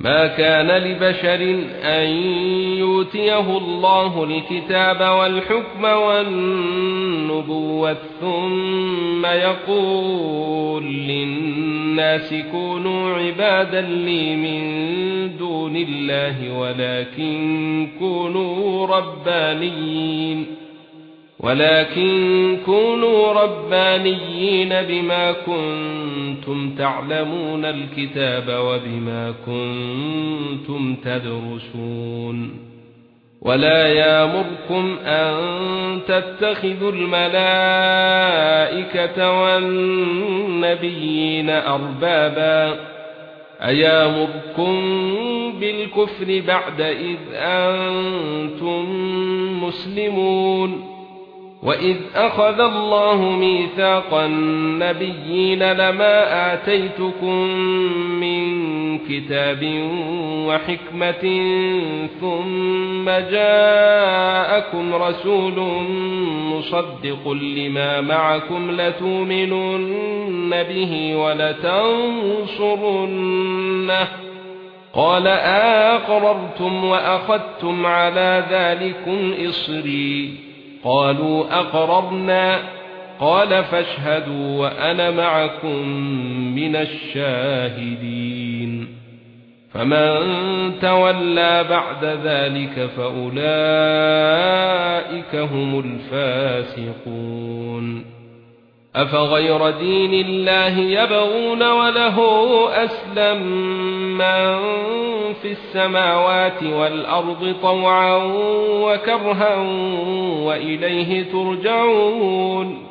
ما كان لبشر أن يؤتيه الله الكتاب والحكم والنبوة ثم يقول للناس كونوا عبادا لي من دون الله ولكن كونوا ربانيين. ولكن كونوا ربانيين بما كنتم تعلمون الكتاب وبما كنتم تدرسون. ولا يامركم أن تتخذوا الملائكة والنبيين أربابا. أيامركم بالكفر بعد إذ أنتم مسلمون؟ وَإِذْ أَخَذَ اللَّهُ مِيثَاقَ النَّبِيِّينَ لَمَا آتَيْتُكُم مِّن كِتَابٍ وَحِكْمَةٍ ثُمَّ جَاءَكُمْ رَسُولٌ مُصَدِّقٌ لِّمَا مَعَكُمْ لَتُؤْمِنُنَّ بِهِ وَلَتَنصُرُنَّهُ قَالَ أَقْرَرْتُمْ وَأَخَذْتُمْ عَلَى ذَلِكُمْ إِصْرِي قالوا اقررنا قال فاشهدوا وأنا معكم من الشاهدين فمن تولى بعد ذلك فأولئك هم الفاسقون أفغير دين الله يبغون وله أسلم من في السماوات والأرض طوعا وكرها وإليه ترجعون